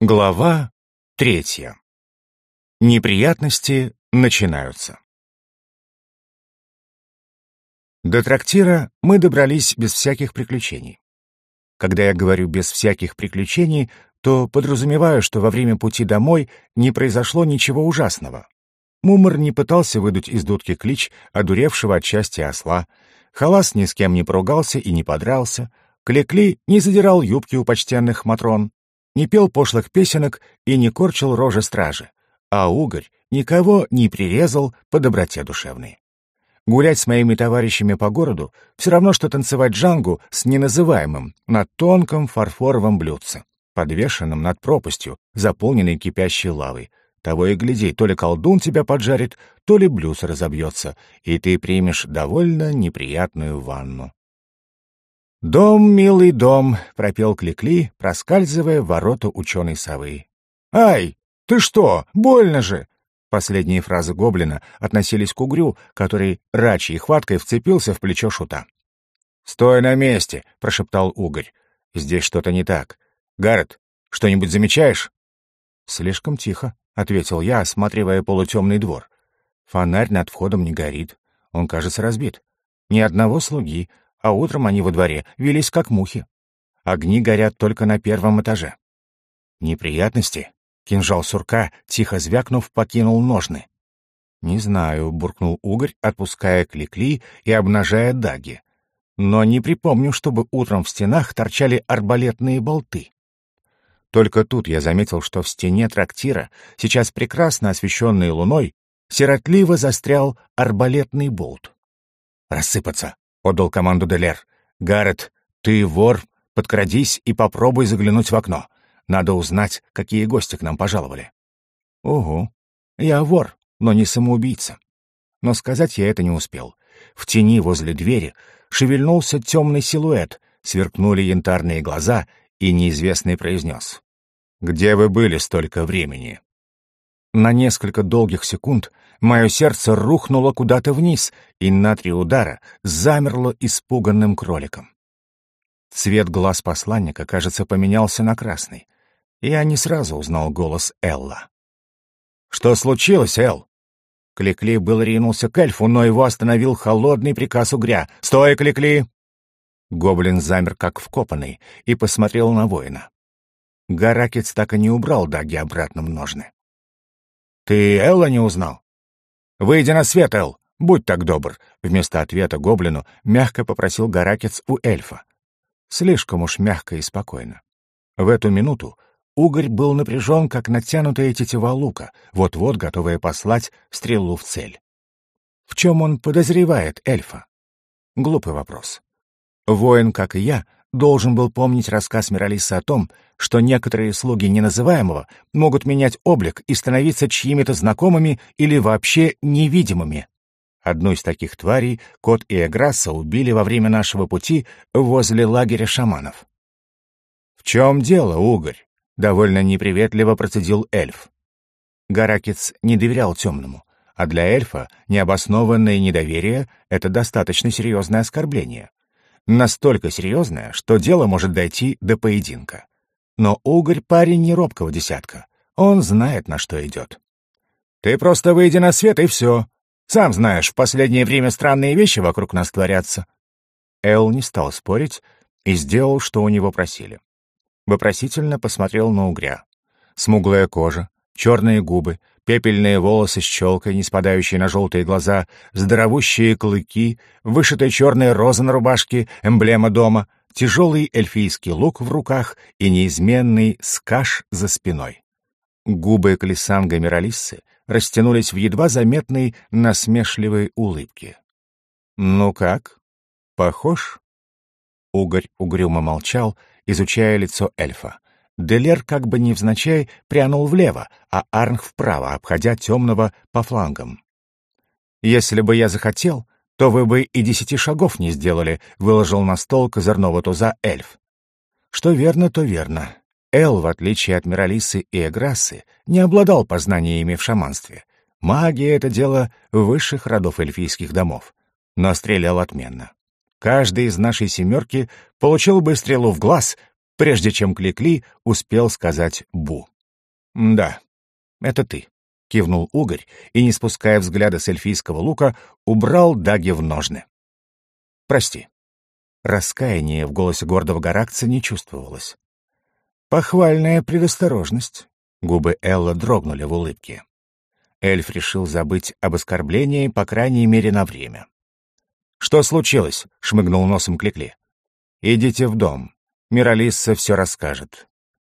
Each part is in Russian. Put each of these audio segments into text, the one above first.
Глава третья. Неприятности начинаются. До трактира мы добрались без всяких приключений. Когда я говорю «без всяких приключений», то подразумеваю, что во время пути домой не произошло ничего ужасного. Мумор не пытался выдуть из дудки клич одуревшего от счастья осла, Халас ни с кем не поругался и не подрался, Клекли не задирал юбки у почтенных матрон, не пел пошлых песенок и не корчил рожи стражи, а угорь никого не прирезал по доброте душевной. Гулять с моими товарищами по городу все равно, что танцевать джангу с неназываемым на тонком фарфоровом блюдце, подвешенном над пропастью, заполненной кипящей лавой. Того и гляди, то ли колдун тебя поджарит, то ли блюз разобьется, и ты примешь довольно неприятную ванну. «Дом, милый дом», — пропел Кликли, проскальзывая в ворота ученой совы. «Ай, ты что, больно же!» Последние фразы гоблина относились к угрю, который рачьей хваткой вцепился в плечо шута. «Стой на месте!» — прошептал угорь. «Здесь что-то не так. Гаррет, что-нибудь замечаешь?» «Слишком тихо», — ответил я, осматривая полутемный двор. «Фонарь над входом не горит. Он, кажется, разбит. Ни одного слуги, а утром они во дворе велись как мухи. Огни горят только на первом этаже. Неприятности? Кинжал сурка, тихо звякнув, покинул ножны. «Не знаю», — буркнул угорь, отпуская кликли и обнажая даги. «Но не припомню, чтобы утром в стенах торчали арбалетные болты». Только тут я заметил, что в стене трактира, сейчас прекрасно освещенной луной, сиротливо застрял арбалетный болт. «Рассыпаться!» — отдал команду Делер. «Гаррет, ты вор, подкрадись и попробуй заглянуть в окно. Надо узнать, какие гости к нам пожаловали». «Угу. Я вор, но не самоубийца». Но сказать я это не успел. В тени возле двери шевельнулся темный силуэт, сверкнули янтарные глаза, и неизвестный произнес. «Где вы были столько времени?» На несколько долгих секунд мое сердце рухнуло куда-то вниз, и на три удара замерло испуганным кроликом. Цвет глаз посланника, кажется, поменялся на красный. Я не сразу узнал голос Элла. «Что случилось, Эл?» Кликли был ринулся к эльфу, но его остановил холодный приказ угря. «Стой, Кликли!» Гоблин замер как вкопанный и посмотрел на воина. Гаракец так и не убрал даги обратно в ножны. «Ты Элла не узнал?» «Выйди на свет, Эл, будь так добр», — вместо ответа гоблину мягко попросил Гаракец у эльфа. Слишком уж мягко и спокойно. В эту минуту угорь был напряжен, как натянутая тетива лука, вот-вот готовая послать стрелу в цель. В чем он подозревает эльфа? Глупый вопрос. Воин, как и я, должен был помнить рассказ Миралиса о том, что некоторые слуги неназываемого могут менять облик и становиться чьими-то знакомыми или вообще невидимыми. Одну из таких тварей кот и Эграсса убили во время нашего пути возле лагеря шаманов. «В чем дело, угорь?» — довольно неприветливо процедил эльф. Гаракец не доверял темному, а для эльфа необоснованное недоверие — это достаточно серьезное оскорбление. Настолько серьезное, что дело может дойти до поединка. Но Угорь парень не робкого десятка. Он знает, на что идет. «Ты просто выйди на свет, и все. Сам знаешь, в последнее время странные вещи вокруг нас творятся». Эл не стал спорить и сделал, что у него просили. Вопросительно посмотрел на Угря. Смуглая кожа, черные губы, пепельные волосы с челкой, не спадающие на желтые глаза, здоровущие клыки, вышитая черная роза на рубашке, эмблема дома, тяжелый эльфийский лук в руках и неизменный скаш за спиной. Губы Калисанга Миралиссы растянулись в едва заметной насмешливой улыбке. «Ну как? Похож?» Угорь угрюмо молчал, изучая лицо эльфа. Делер как бы невзначай прянул влево, а Арнх вправо, обходя темного по флангам. «Если бы я захотел, то вы бы и десяти шагов не сделали», — выложил на стол козырного туза эльф. Что верно, то верно. Эл, в отличие от Миралисы и Эграссы, не обладал познаниями в шаманстве. Магия — это дело высших родов эльфийских домов. Но стрелял отменно. Каждый из нашей семерки получил бы стрелу в глаз, прежде чем Кликли успел сказать «бу». «Да, это ты», — кивнул Угорь и, не спуская взгляда с эльфийского лука, убрал даги в ножны. «Прости». Раскаяние в голосе гордого горакца не чувствовалось. «Похвальная предосторожность». Губы Элла дрогнули в улыбке. Эльф решил забыть об оскорблении, по крайней мере, на время. «Что случилось?» — шмыгнул носом Кликли. «Идите в дом. Миралисса все расскажет.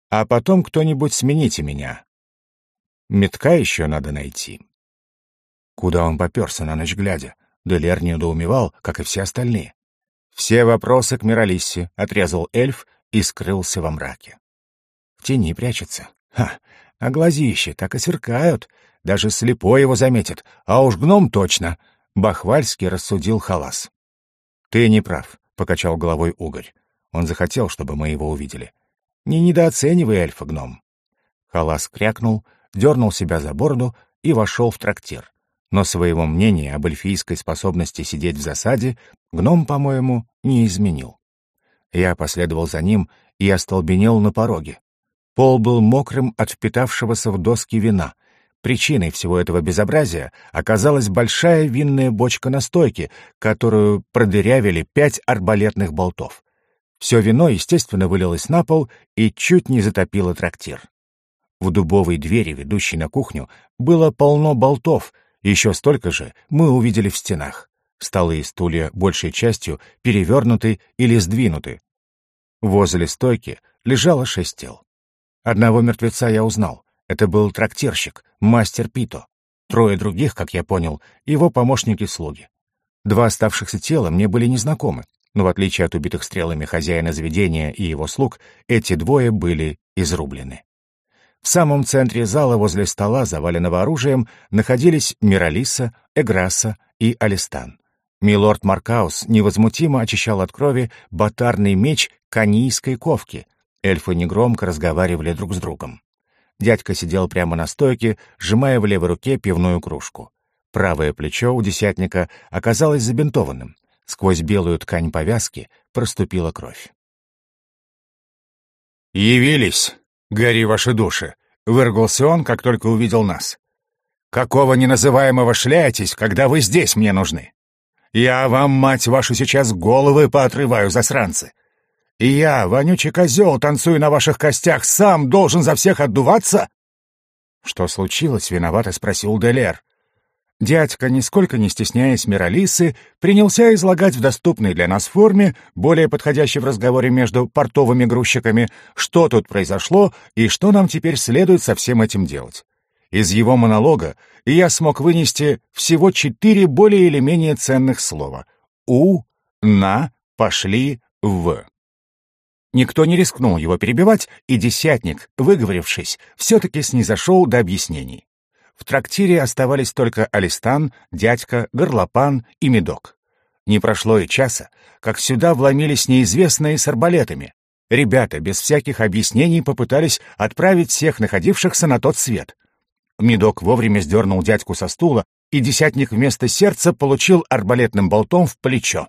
А потом кто-нибудь смените меня. Метка еще надо найти». Куда он поперся на ночь глядя? Делер недоумевал, как и все остальные. «Все вопросы к Миралиссе», — отрезал эльф и скрылся во мраке. В тени прячется. Ха, а глазищи так и сверкают. Даже слепой его заметит, а уж гном точно. Бахвальский рассудил халас. «Ты не прав», — покачал головой угорь. Он захотел, чтобы мы его увидели. «Не недооценивай эльфа, гном». Халас крякнул, дернул себя за бороду и вошел в трактир. Но своего мнения об эльфийской способности сидеть в засаде гном, по-моему, не изменил. Я последовал за ним и остолбенел на пороге. Пол был мокрым от впитавшегося в доски вина. Причиной всего этого безобразия оказалась большая винная бочка настойки, которую продырявили пять арбалетных болтов. Все вино, естественно, вылилось на пол и чуть не затопило трактир. В дубовой двери, ведущей на кухню, было полно болтов, еще столько же мы увидели в стенах. Столы и стулья большей частью перевернуты или сдвинуты. Возле стойки лежало шесть тел. Одного мертвеца я узнал. Это был трактирщик, мастер Пито. Трое других, как я понял, его помощники-слуги. Два оставшихся тела мне были незнакомы, но в отличие от убитых стрелами хозяина заведения и его слуг, эти двое были изрублены. В самом центре зала возле стола, заваленного оружием, находились Миралиса, Эграса и Алистан. Милорд Маркаус невозмутимо очищал от крови батарный меч канийской ковки, Эльфы негромко разговаривали друг с другом. Дядька сидел прямо на стойке, сжимая в левой руке пивную кружку. Правое плечо у десятника оказалось забинтованным. Сквозь белую ткань повязки проступила кровь. «Явились, гори ваши души!» — выргался он, как только увидел нас. «Какого неназываемого шляетесь, когда вы здесь мне нужны? Я вам, мать вашу, сейчас головы поотрываю, засранцы! И я, вонючий козел, танцую на ваших костях, сам должен за всех отдуваться?» «Что случилось?» — виновато спросил Делер. Дядька, нисколько не стесняясь Миралисы, принялся излагать в доступной для нас форме, более подходящей в разговоре между портовыми грузчиками, что тут произошло и что нам теперь следует со всем этим делать. Из его монолога я смог вынести всего четыре более или менее ценных слова. «У», «на», «пошли», «в». Никто не рискнул его перебивать, и десятник, выговорившись, все-таки снизошел до объяснений. В трактире оставались только Алистан, дядька, горлопан и медок. Не прошло и часа, как сюда вломились неизвестные с арбалетами. Ребята без всяких объяснений попытались отправить всех находившихся на тот свет. Медок вовремя сдернул дядьку со стула, и десятник вместо сердца получил арбалетным болтом в плечо.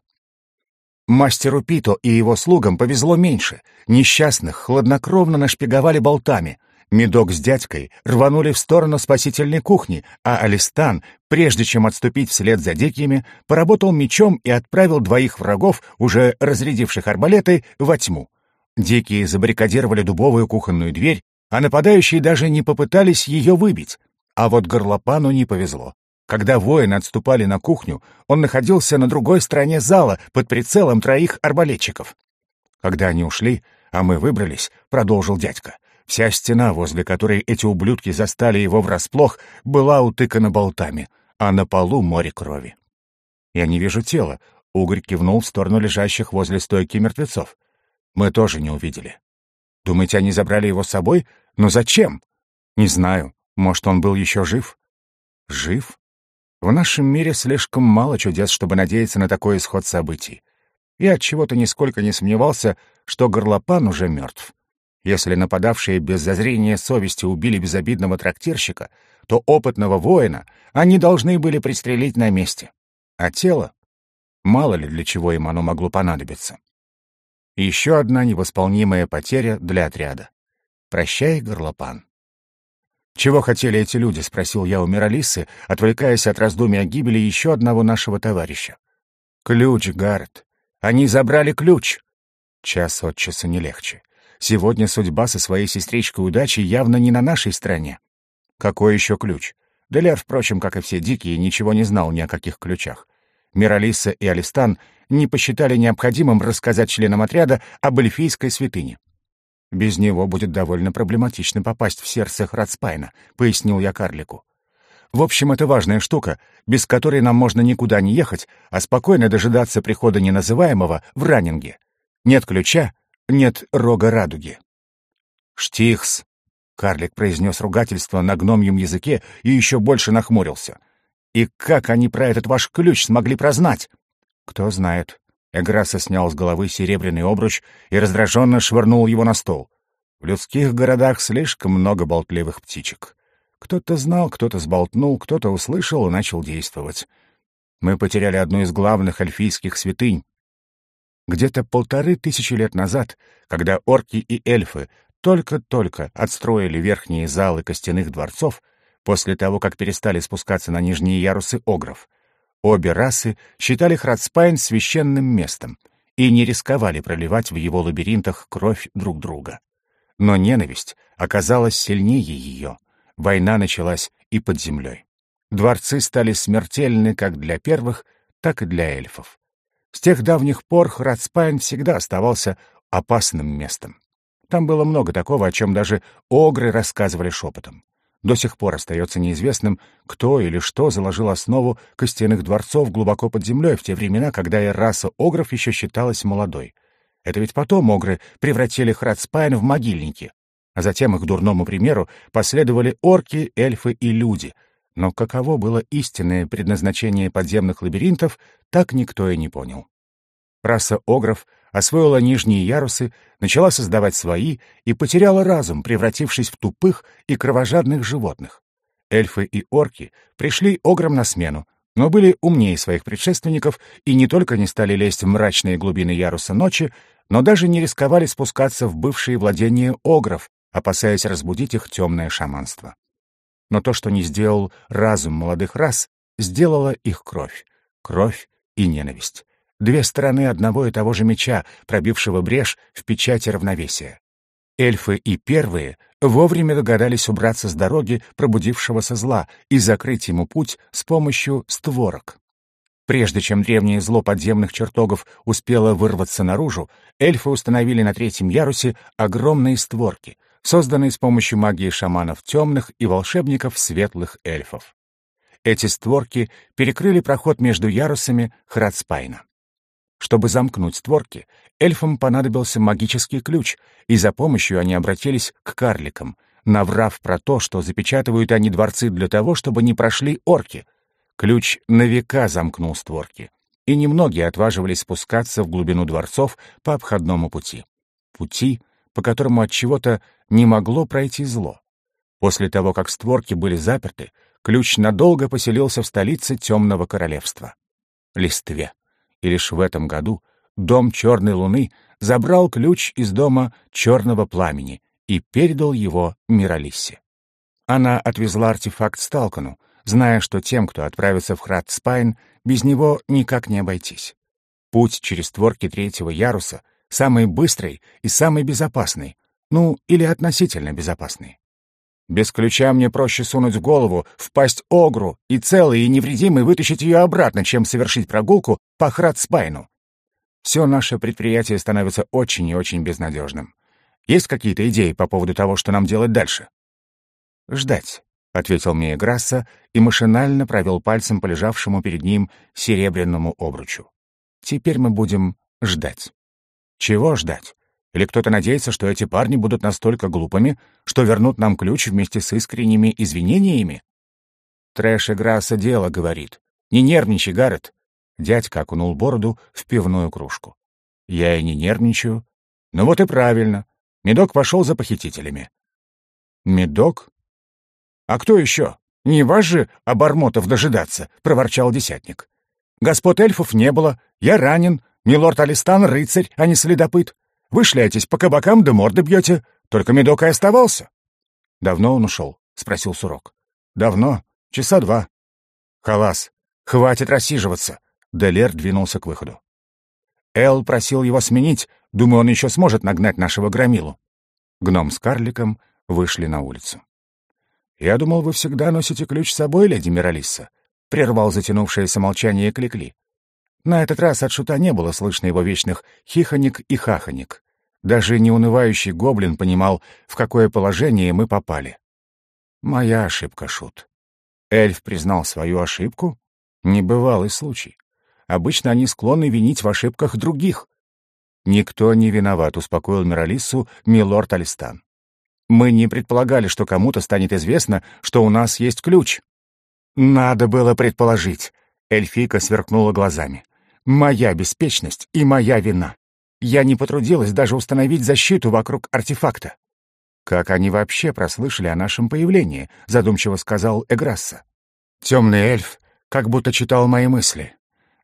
Мастеру Пито и его слугам повезло меньше. Несчастных хладнокровно нашпиговали болтами. Медок с дядькой рванули в сторону спасительной кухни, а Алистан, прежде чем отступить вслед за дикими, поработал мечом и отправил двоих врагов, уже разрядивших арбалеты, во тьму. Дикие забаррикадировали дубовую кухонную дверь, а нападающие даже не попытались ее выбить. А вот горлопану не повезло. Когда воины отступали на кухню, он находился на другой стороне зала под прицелом троих арбалетчиков. Когда они ушли, а мы выбрались, продолжил дядька, вся стена, возле которой эти ублюдки застали его врасплох, была утыкана болтами, а на полу море крови. «Я не вижу тела», — Угорь кивнул в сторону лежащих возле стойки мертвецов. «Мы тоже не увидели». «Думаете, они забрали его с собой? Но зачем?» «Не знаю. Может, он был еще жив?» «Жив?» В нашем мире слишком мало чудес, чтобы надеяться на такой исход событий. Я от чего-то нисколько не сомневался, что горлопан уже мертв. Если нападавшие без зазрения совести убили безобидного трактирщика, то опытного воина они должны были пристрелить на месте. А тело? Мало ли для чего им оно могло понадобиться. Еще одна невосполнимая потеря для отряда. Прощай, горлопан. «Чего хотели эти люди?» — спросил я у Миралисы, отвлекаясь от раздумий о гибели еще одного нашего товарища. «Ключ, Гаррет. Они забрали ключ!» Час от часа не легче. Сегодня судьба со своей сестричкой удачи явно не на нашей стороне. Какой еще ключ? Делер, впрочем, как и все дикие, ничего не знал ни о каких ключах. Миралиса и Алистан не посчитали необходимым рассказать членам отряда об эльфийской святыне. «Без него будет довольно проблематично попасть в сердце Храдспайна», — пояснил я карлику. «В общем, это важная штука, без которой нам можно никуда не ехать, а спокойно дожидаться прихода неназываемого в раннинге. Нет ключа, нет рога радуги». «Штихс», — карлик произнес ругательство на гномьем языке и еще больше нахмурился. «И как они про этот ваш ключ смогли прознать?» «Кто знает. Эграса снял с головы серебряный обруч и раздраженно швырнул его на стол. В людских городах слишком много болтливых птичек. Кто-то знал, кто-то сболтнул, кто-то услышал и начал действовать. Мы потеряли одну из главных эльфийских святынь. Где-то полторы тысячи лет назад, когда орки и эльфы только-только отстроили верхние залы костяных дворцов, после того, как перестали спускаться на нижние ярусы огров, Обе расы считали Храдспайн священным местом и не рисковали проливать в его лабиринтах кровь друг друга. Но ненависть оказалась сильнее ее. Война началась и под землей. Дворцы стали смертельны как для первых, так и для эльфов. С тех давних пор Храдспайн всегда оставался опасным местом. Там было много такого, о чем даже огры рассказывали шепотом. До сих пор остается неизвестным, кто или что заложил основу костяных дворцов глубоко под землей в те времена, когда и раса огров еще считалась молодой. Это ведь потом огры превратили Храдспайн в могильники, а затем их дурному примеру последовали орки, эльфы и люди. Но каково было истинное предназначение подземных лабиринтов, так никто и не понял. Раса огров освоила нижние ярусы, начала создавать свои и потеряла разум, превратившись в тупых и кровожадных животных. Эльфы и орки пришли огром на смену, но были умнее своих предшественников и не только не стали лезть в мрачные глубины яруса ночи, но даже не рисковали спускаться в бывшие владения огров, опасаясь разбудить их темное шаманство. Но то, что не сделал разум молодых рас, сделала их кровь. Кровь и ненависть две стороны одного и того же меча, пробившего брешь в печати равновесия. Эльфы и первые вовремя догадались убраться с дороги пробудившегося зла и закрыть ему путь с помощью створок. Прежде чем древнее зло подземных чертогов успело вырваться наружу, эльфы установили на третьем ярусе огромные створки, созданные с помощью магии шаманов темных и волшебников светлых эльфов. Эти створки перекрыли проход между ярусами Храдспайна. Чтобы замкнуть створки, эльфам понадобился магический ключ, и за помощью они обратились к карликам, наврав про то, что запечатывают они дворцы для того, чтобы не прошли орки. Ключ на века замкнул створки, и немногие отваживались спускаться в глубину дворцов по обходному пути. Пути, по которому от чего-то не могло пройти зло. После того, как створки были заперты, ключ надолго поселился в столице Темного Королевства — Листве и лишь в этом году дом Черной Луны забрал ключ из дома Черного Пламени и передал его Миралиссе. Она отвезла артефакт Сталкану, зная, что тем, кто отправится в Храдспайн, без него никак не обойтись. Путь через створки третьего яруса самый быстрый и самый безопасный, ну, или относительно безопасный. Без ключа мне проще сунуть голову, впасть огру и целый и невредимый вытащить ее обратно, чем совершить прогулку по Храдспайну. Все наше предприятие становится очень и очень безнадежным. Есть какие-то идеи по поводу того, что нам делать дальше? «Ждать», — ответил мне Грасса и машинально провел пальцем по лежавшему перед ним серебряному обручу. «Теперь мы будем ждать». «Чего ждать? Или кто-то надеется, что эти парни будут настолько глупыми, что вернут нам ключ вместе с искренними извинениями? Трэш Играса дело, говорит. Не нервничай, Гаррет. Дядька окунул бороду в пивную кружку. Я и не нервничаю. Ну вот и правильно. Медок пошел за похитителями. Медок? А кто еще? Не вас же, обормотов, дожидаться, проворчал десятник. Господ эльфов не было, я ранен, милорд Алистан — рыцарь, а не следопыт. Вы шляетесь по кабакам да морды бьете. Только медок и оставался». «Давно он ушел?» — спросил Сурок. «Давно. Часа два». «Халас, хватит рассиживаться». Делер двинулся к выходу. Эл просил его сменить. Думаю, он еще сможет нагнать нашего громилу. Гном с карликом вышли на улицу. «Я думал, вы всегда носите ключ с собой, леди Миралисса», — прервал затянувшееся молчание Кликли. На этот раз от шута не было слышно его вечных хихоник и хахоник. Даже неунывающий гоблин понимал, в какое положение мы попали. «Моя ошибка, Шут». Эльф признал свою ошибку? Небывалый случай. Обычно они склонны винить в ошибках других. «Никто не виноват», — успокоил Миралиссу милорд Алистан. Мы не предполагали, что кому-то станет известно, что у нас есть ключ. Надо было предположить. Эльфийка сверкнула глазами. Моя беспечность и моя вина. Я не потрудилась даже установить защиту вокруг артефакта. Как они вообще прослышали о нашем появлении, задумчиво сказал Эграсса. Темный эльф как будто читал мои мысли.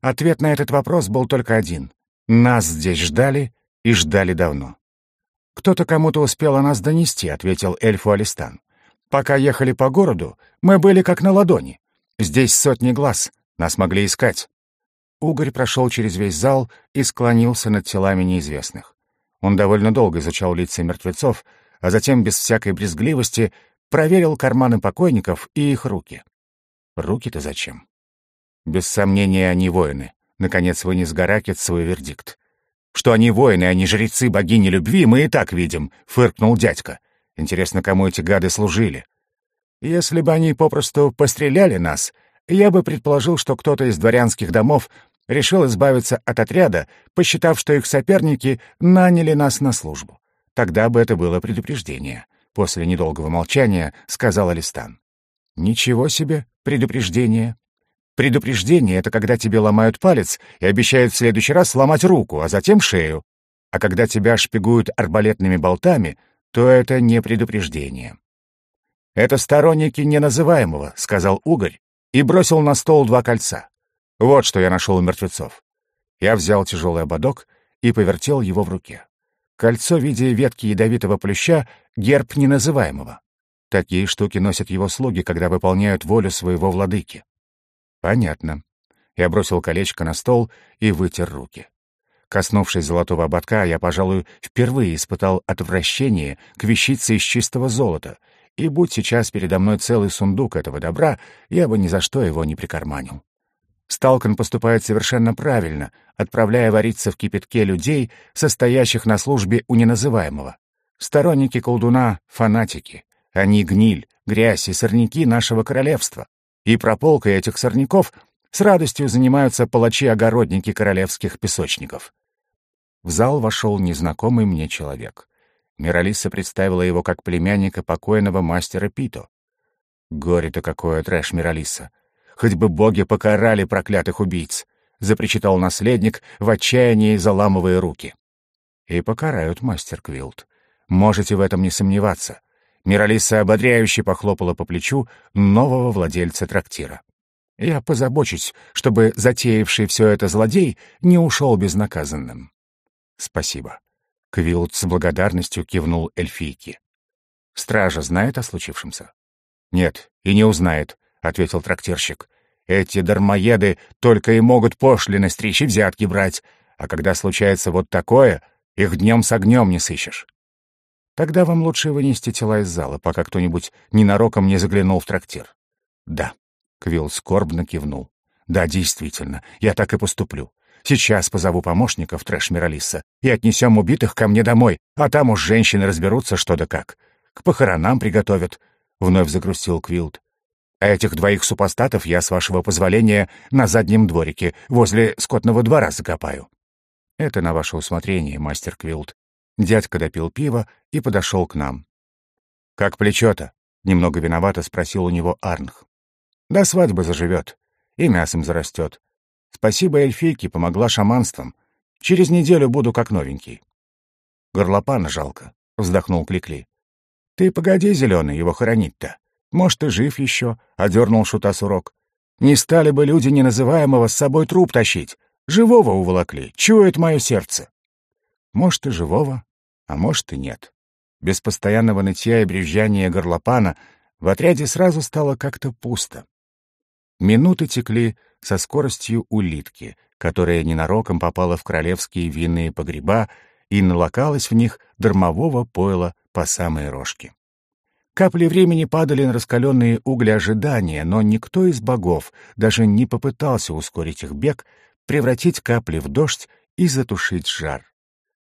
Ответ на этот вопрос был только один. Нас здесь ждали и ждали давно. «Кто-то кому-то успел о нас донести», — ответил эльфу Алистан. «Пока ехали по городу, мы были как на ладони. Здесь сотни глаз, нас могли искать». Угорь прошел через весь зал и склонился над телами неизвестных. Он довольно долго изучал лица мертвецов, а затем, без всякой брезгливости, проверил карманы покойников и их руки. Руки-то зачем? Без сомнения, они воины. Наконец вынес Гаракет свой вердикт. Что они воины, а не жрецы богини любви, мы и так видим», — фыркнул дядька. «Интересно, кому эти гады служили?» «Если бы они попросту постреляли нас, я бы предположил, что кто-то из дворянских домов решил избавиться от отряда, посчитав, что их соперники наняли нас на службу. Тогда бы это было предупреждение», — после недолгого молчания сказал Алистан. «Ничего себе предупреждение. Предупреждение — это когда тебе ломают палец и обещают в следующий раз сломать руку, а затем шею. А когда тебя шпигуют арбалетными болтами, то это не предупреждение. «Это сторонники неназываемого», — сказал Угорь и бросил на стол два кольца. Вот что я нашел у мертвецов. Я взял тяжелый ободок и повертел его в руке. Кольцо в виде ветки ядовитого плюща — герб неназываемого. Такие штуки носят его слуги, когда выполняют волю своего владыки. Понятно. Я бросил колечко на стол и вытер руки. Коснувшись золотого ободка, я, пожалуй, впервые испытал отвращение к вещице из чистого золота, и будь сейчас передо мной целый сундук этого добра, я бы ни за что его не прикарманил. Сталкан поступает совершенно правильно, отправляя вариться в кипятке людей, состоящих на службе у неназываемого. Сторонники колдуна — фанатики. Они гниль, грязь и сорняки нашего королевства и прополкой этих сорняков с радостью занимаются палачи-огородники королевских песочников. В зал вошел незнакомый мне человек. Миралиса представила его как племянника покойного мастера Пито. «Горе-то какое, трэш Миралиса! Хоть бы боги покарали проклятых убийц!» — запричитал наследник, в отчаянии заламывая руки. «И покарают, мастер Квилт. Можете в этом не сомневаться. Миралиса ободряюще похлопала по плечу нового владельца трактира. «Я позабочусь, чтобы затеявший все это злодей не ушел безнаказанным». «Спасибо». Квилт с благодарностью кивнул эльфийке. «Стража знает о случившемся?» «Нет, и не узнает», — ответил трактирщик. «Эти дармоеды только и могут пошлины стричь и взятки брать, а когда случается вот такое, их днем с огнем не сыщешь. Тогда вам лучше вынести тела из зала, пока кто-нибудь ненароком не заглянул в трактир. Да. Квилл скорбно кивнул. Да, действительно, я так и поступлю. Сейчас позову помощников трэш Миралиса и отнесем убитых ко мне домой, а там уж женщины разберутся что да как. К похоронам приготовят. Вновь загрустил Квилд. А этих двоих супостатов я, с вашего позволения, на заднем дворике, возле скотного двора закопаю. Это на ваше усмотрение, мастер Квилд, Дядька допил пиво и подошел к нам. «Как плечо-то?» — немного виновато спросил у него Арнх. «До свадьбы заживет. И мясом зарастет. Спасибо эльфийке, помогла шаманством. Через неделю буду как новенький». «Горлопана жалко», — вздохнул Кликли. «Ты погоди, зеленый, его хоронить-то. Может, ты жив еще?» — одернул шута сурок. «Не стали бы люди неназываемого с собой труп тащить. Живого уволокли. Чует мое сердце». Может, и живого, а может, и нет. Без постоянного нытья и брюзжания горлопана в отряде сразу стало как-то пусто. Минуты текли со скоростью улитки, которая ненароком попала в королевские винные погреба и налокалась в них дармового пойла по самые рожки. Капли времени падали на раскаленные угли ожидания, но никто из богов даже не попытался ускорить их бег, превратить капли в дождь и затушить жар.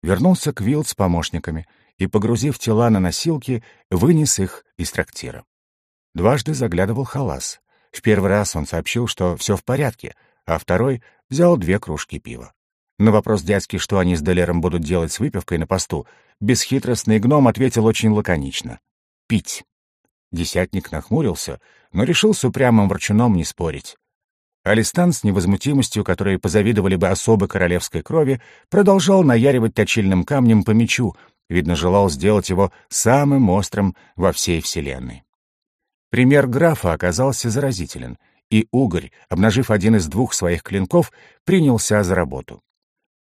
Вернулся Квилл с помощниками и, погрузив тела на носилки, вынес их из трактира. Дважды заглядывал Халас. В первый раз он сообщил, что все в порядке, а второй взял две кружки пива. На вопрос дядьки, что они с Делером будут делать с выпивкой на посту, бесхитростный гном ответил очень лаконично пить. Десятник нахмурился, но решил с упрямым ворчуном не спорить. Алистан с невозмутимостью, которой позавидовали бы особы королевской крови, продолжал наяривать точильным камнем по мечу, видно, желал сделать его самым острым во всей вселенной. Пример графа оказался заразителен, и Угорь, обнажив один из двух своих клинков, принялся за работу.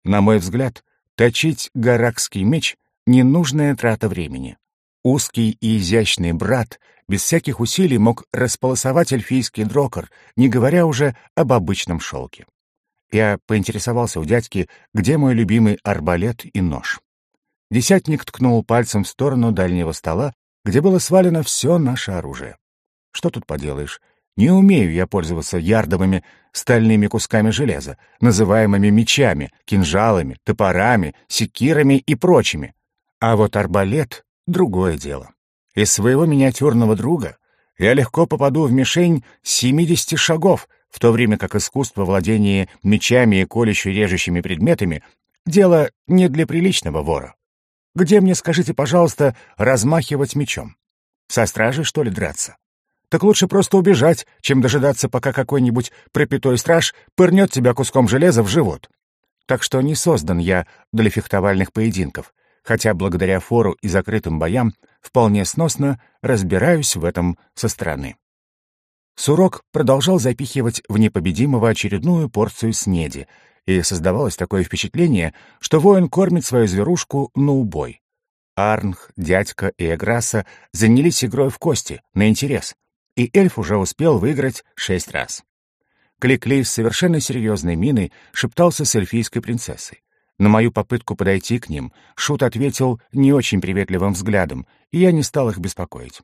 На мой взгляд, точить гаракский меч — ненужная трата времени. Узкий и изящный брат без всяких усилий мог располосовать эльфийский дрокер, не говоря уже об обычном шелке. Я поинтересовался у дядьки, где мой любимый арбалет и нож. Десятник ткнул пальцем в сторону дальнего стола, где было свалено все наше оружие. Что тут поделаешь? Не умею я пользоваться ярдовыми стальными кусками железа, называемыми мечами, кинжалами, топорами, секирами и прочими. А вот арбалет Другое дело. Из своего миниатюрного друга я легко попаду в мишень с 70 шагов, в то время как искусство владения мечами и колюще-режущими предметами — дело не для приличного вора. Где мне, скажите, пожалуйста, размахивать мечом? Со стражей, что ли, драться? Так лучше просто убежать, чем дожидаться, пока какой-нибудь пропитой страж пырнет тебя куском железа в живот. Так что не создан я для фехтовальных поединков хотя благодаря фору и закрытым боям вполне сносно разбираюсь в этом со стороны. Сурок продолжал запихивать в непобедимого очередную порцию снеди, и создавалось такое впечатление, что воин кормит свою зверушку на убой. Арнх, дядька и Эграса занялись игрой в кости, на интерес, и эльф уже успел выиграть шесть раз. Кликли с совершенно серьезной миной шептался с эльфийской принцессой. На мою попытку подойти к ним Шут ответил не очень приветливым взглядом, и я не стал их беспокоить.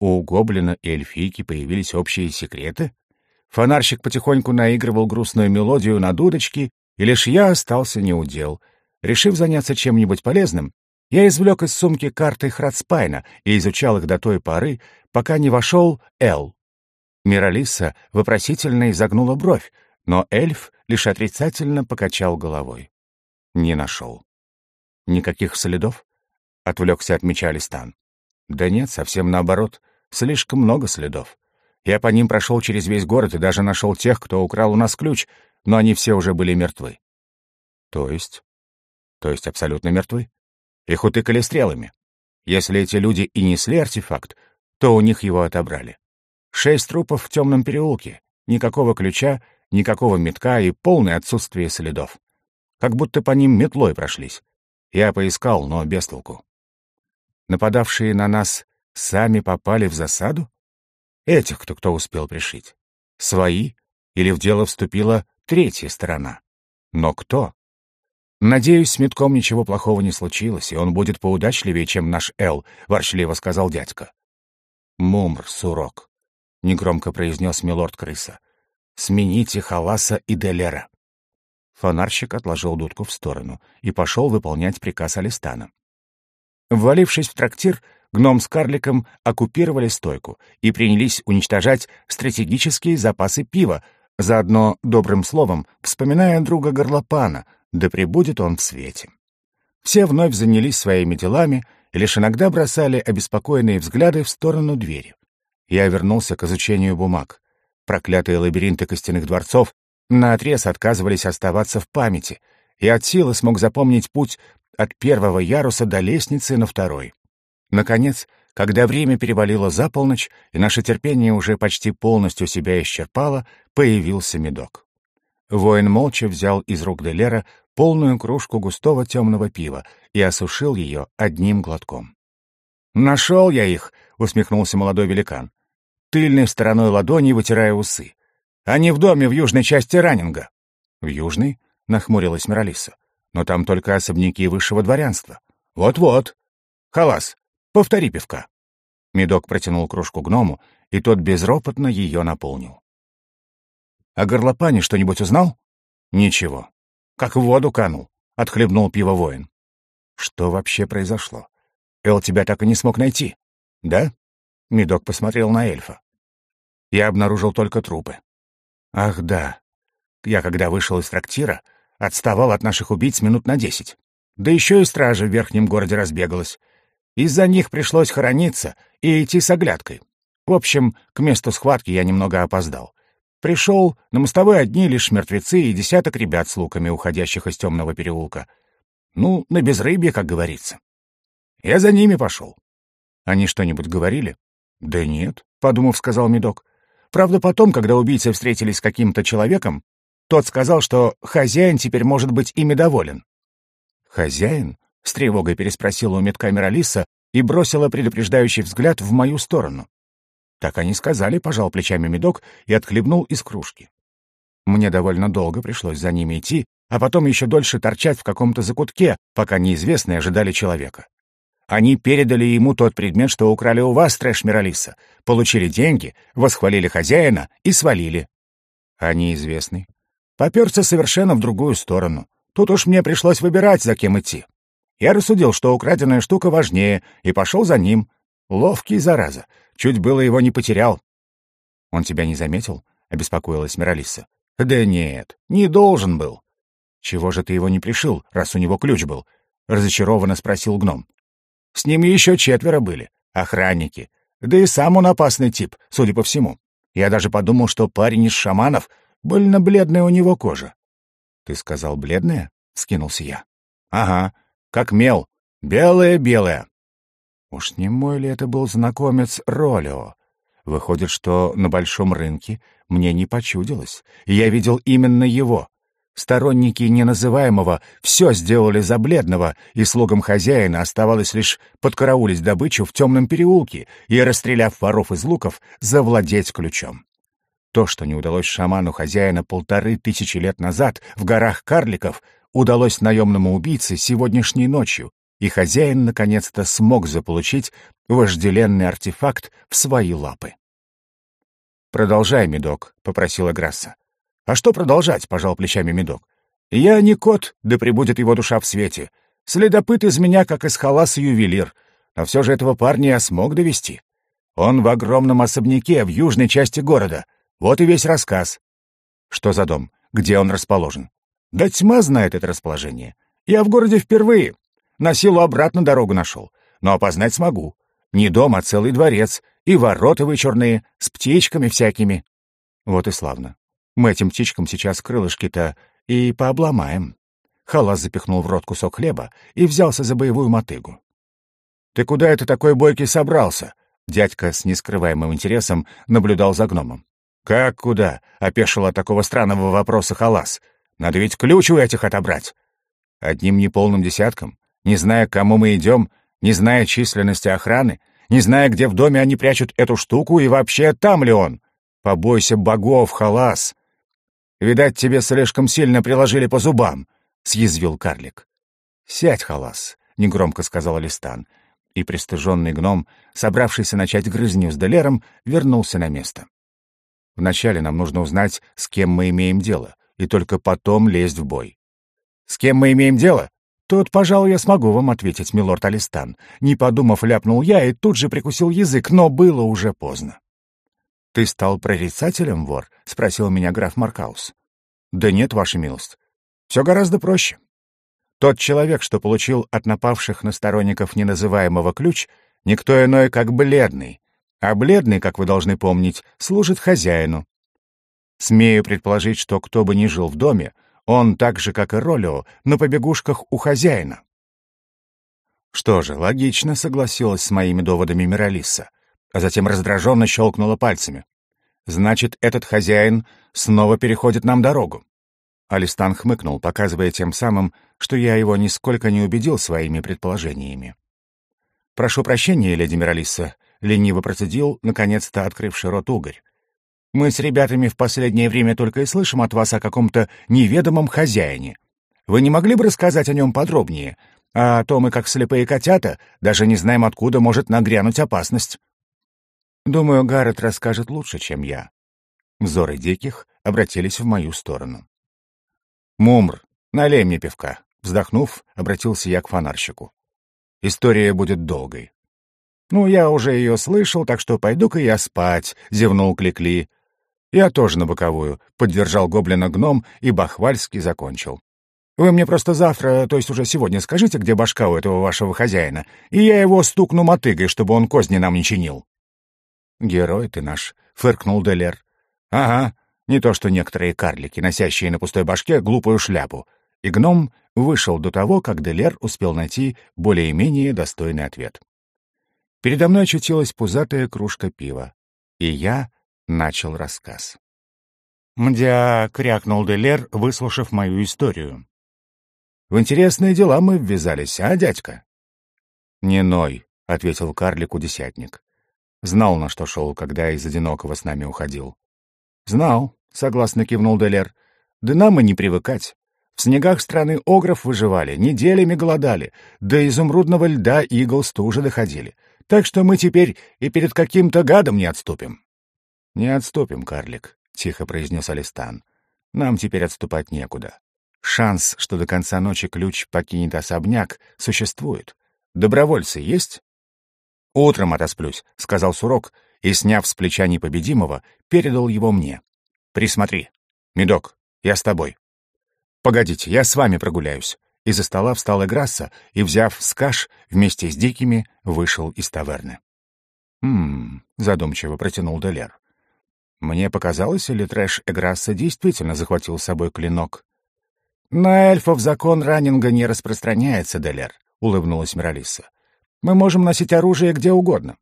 У гоблина и эльфийки появились общие секреты? Фонарщик потихоньку наигрывал грустную мелодию на дудочке, и лишь я остался неудел. Решив заняться чем-нибудь полезным, я извлек из сумки карты Храдспайна и изучал их до той поры, пока не вошел Эл. Миралиса вопросительно изогнула бровь, но эльф лишь отрицательно покачал головой. Не нашел. Никаких следов? Отвлекся от меча Листан. Да нет, совсем наоборот. Слишком много следов. Я по ним прошел через весь город и даже нашел тех, кто украл у нас ключ, но они все уже были мертвы. То есть? То есть абсолютно мертвы? Их утыкали стрелами. Если эти люди и несли артефакт, то у них его отобрали. Шесть трупов в темном переулке, никакого ключа, никакого метка и полное отсутствие следов как будто по ним метлой прошлись. Я поискал, но без толку. Нападавшие на нас сами попали в засаду? Этих кто кто успел пришить? Свои? Или в дело вступила третья сторона? Но кто? «Надеюсь, с метком ничего плохого не случилось, и он будет поудачливее, чем наш Эл», — ворчливо сказал дядька. «Мумр, сурок», — негромко произнес милорд-крыса. «Смените Халаса и Делера». Фонарщик отложил дудку в сторону и пошел выполнять приказ Алистана. Ввалившись в трактир, гном с карликом оккупировали стойку и принялись уничтожать стратегические запасы пива, заодно добрым словом вспоминая друга горлопана, да пребудет он в свете. Все вновь занялись своими делами лишь иногда бросали обеспокоенные взгляды в сторону двери. Я вернулся к изучению бумаг. Проклятые лабиринты костяных дворцов наотрез отказывались оставаться в памяти, и от силы смог запомнить путь от первого яруса до лестницы на второй. Наконец, когда время перевалило за полночь, и наше терпение уже почти полностью себя исчерпало, появился медок. Воин молча взял из рук Делера полную кружку густого темного пива и осушил ее одним глотком. «Нашел я их!» — усмехнулся молодой великан. Тыльной стороной ладони вытирая усы. «Они в доме в южной части Раннинга». «В южной?» — нахмурилась Миралиса. «Но там только особняки высшего дворянства». «Вот-вот. Халас, повтори пивка». Медок протянул кружку гному, и тот безропотно ее наполнил. «О горлопане что-нибудь узнал?» «Ничего. Как в воду канул», — отхлебнул пиво воин. «Что вообще произошло? Эл тебя так и не смог найти. Да? Медок посмотрел на эльфа. Я обнаружил только трупы. Ах, да. Я, когда вышел из трактира, отставал от наших убийц минут на десять. Да еще и стража в верхнем городе разбегалась. Из-за них пришлось хорониться и идти с оглядкой. В общем, к месту схватки я немного опоздал. Пришел, на мостовой одни лишь мертвецы и десяток ребят с луками, уходящих из темного переулка. Ну, на безрыбье, как говорится. Я за ними пошел. Они что-нибудь говорили? Да нет, подумав, сказал Медок. Правда, потом, когда убийцы встретились с каким-то человеком, тот сказал, что хозяин теперь может быть ими доволен. «Хозяин?» — с тревогой переспросила у медкамера Лиса и бросила предупреждающий взгляд в мою сторону. Так они сказали, пожал плечами медок и отхлебнул из кружки. Мне довольно долго пришлось за ними идти, а потом еще дольше торчать в каком-то закутке, пока неизвестные ожидали человека. Они передали ему тот предмет, что украли у вас, трэш Миралиса, получили деньги, восхвалили хозяина и свалили. А неизвестный? Поперся совершенно в другую сторону. Тут уж мне пришлось выбирать, за кем идти. Я рассудил, что украденная штука важнее, и пошел за ним. Ловкий, зараза. Чуть было его не потерял. «Он тебя не заметил?» — обеспокоилась Миралиса. «Да нет, не должен был». «Чего же ты его не пришил, раз у него ключ был?» — разочарованно спросил гном. С ним еще четверо были, охранники. Да и сам он опасный тип, судя по всему. Я даже подумал, что парень из шаманов, больно бледная у него кожа. «Ты сказал бледная?» — скинулся я. «Ага, как мел. Белая-белая». Уж не мой ли это был знакомец Ролио? Выходит, что на большом рынке мне не почудилось, я видел именно его. Сторонники неназываемого все сделали за бледного, и слугам хозяина оставалось лишь подкараулить добычу в темном переулке и, расстреляв воров из луков, завладеть ключом. То, что не удалось шаману хозяина полторы тысячи лет назад в горах карликов, удалось наемному убийце сегодняшней ночью, и хозяин наконец-то смог заполучить вожделенный артефакт в свои лапы. «Продолжай, медок», — попросила Грасса. «А что продолжать?» — пожал плечами медок. «Я не кот, да пребудет его душа в свете. Следопыт из меня, как из халаса ювелир. Но все же этого парня я смог довести. Он в огромном особняке в южной части города. Вот и весь рассказ. Что за дом? Где он расположен? Да тьма знает это расположение. Я в городе впервые. На силу обратно дорогу нашел. Но опознать смогу. Не дом, а целый дворец. И ворота вычурные, с птичками всякими. Вот и славно. Мы этим птичкам сейчас крылышки-то и пообломаем. Халас запихнул в рот кусок хлеба и взялся за боевую мотыгу. «Ты куда это такой бойкий собрался?» Дядька с нескрываемым интересом наблюдал за гномом. «Как куда?» — опешил от такого странного вопроса Халас. «Надо ведь ключ у этих отобрать». Одним неполным десятком, не зная, к кому мы идем, не зная численности охраны, не зная, где в доме они прячут эту штуку и вообще там ли он. Побойся богов, Халас. Видать, тебе слишком сильно приложили по зубам», — съязвил карлик. «Сядь, халас», — негромко сказал Листан, и пристыженный гном, собравшийся начать грызню с Делером, вернулся на место. «Вначале нам нужно узнать, с кем мы имеем дело, и только потом лезть в бой». «С кем мы имеем дело?» «Тут, пожалуй, я смогу вам ответить, милорд Алистан». Не подумав, ляпнул я и тут же прикусил язык, но было уже поздно. «Ты стал прорицателем, вор?» — спросил меня граф Маркаус. «Да нет, ваша милость. Все гораздо проще. Тот человек, что получил от напавших на сторонников неназываемого ключ, никто иной, как бледный. А бледный, как вы должны помнить, служит хозяину. Смею предположить, что кто бы ни жил в доме, он, так же, как и Ролио, на побегушках у хозяина. Что же, логично согласилась с моими доводами Миралиса а затем раздраженно щелкнула пальцами. «Значит, этот хозяин снова переходит нам дорогу. Алистан хмыкнул, показывая тем самым, что я его нисколько не убедил своими предположениями. «Прошу прощения, леди Миралиса», — лениво процедил, наконец-то открывший рот угорь. «Мы с ребятами в последнее время только и слышим от вас о каком-то неведомом хозяине. Вы не могли бы рассказать о нем подробнее? А то мы, как слепые котята, даже не знаем, откуда может нагрянуть опасность». Думаю, Гаррет расскажет лучше, чем я. Взоры диких обратились в мою сторону. «Мумр, налей мне пивка», — вздохнув, обратился я к фонарщику. «История будет долгой». «Ну, я уже ее слышал, так что пойду-ка я спать», — зевнул Кликли. «Я тоже на боковую», — поддержал гоблина гном и бахвальски закончил. «Вы мне просто завтра, то есть уже сегодня, скажите, где башка у этого вашего хозяина, и я его стукну мотыгой, чтобы он козни нам не чинил». «Герой ты наш», — фыркнул Делер. «Ага, не то что некоторые карлики, носящие на пустой башке глупую шляпу. И гном вышел до того, как Делер успел найти более-менее достойный ответ. Передо мной очутилась пузатая кружка пива, и я начал рассказ. «Мдя!» — крякнул Делер, выслушав мою историю. «В интересные дела мы ввязались, а, дядька?» «Не ной», — ответил карлику десятник. Знал, на что шел, когда из одинокого с нами уходил. «Знал», — согласно кивнул Делер. «Да нам и не привыкать. В снегах страны Огров выживали, неделями голодали, до изумрудного льда игл стужи доходили. Так что мы теперь и перед каким-то гадом не отступим». «Не отступим, карлик», — тихо произнес Алистан. «Нам теперь отступать некуда. Шанс, что до конца ночи ключ покинет особняк, существует. Добровольцы есть?» «Утром отосплюсь», — сказал Сурок, и, сняв с плеча непобедимого, передал его мне. «Присмотри. Медок, я с тобой». «Погодите, я с вами прогуляюсь». Из-за стола встал Играсса и, взяв скаш, вместе с дикими вышел из таверны. «Хм...» — задумчиво протянул Делер. «Мне показалось, или трэш Эграсса действительно захватил с собой клинок?» «На эльфов закон раннинга не распространяется, Делер», — улыбнулась Миралиса. «Мы можем носить оружие где угодно.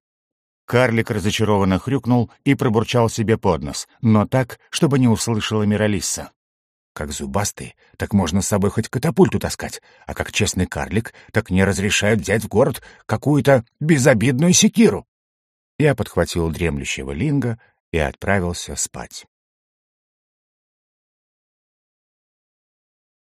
Карлик разочарованно хрюкнул и пробурчал себе под нос, но так, чтобы не услышала Миралисса. Как зубастый, так можно с собой хоть катапульту таскать, а как честный карлик, так не разрешают взять в город какую-то безобидную секиру. Я подхватил дремлющего линга и отправился спать.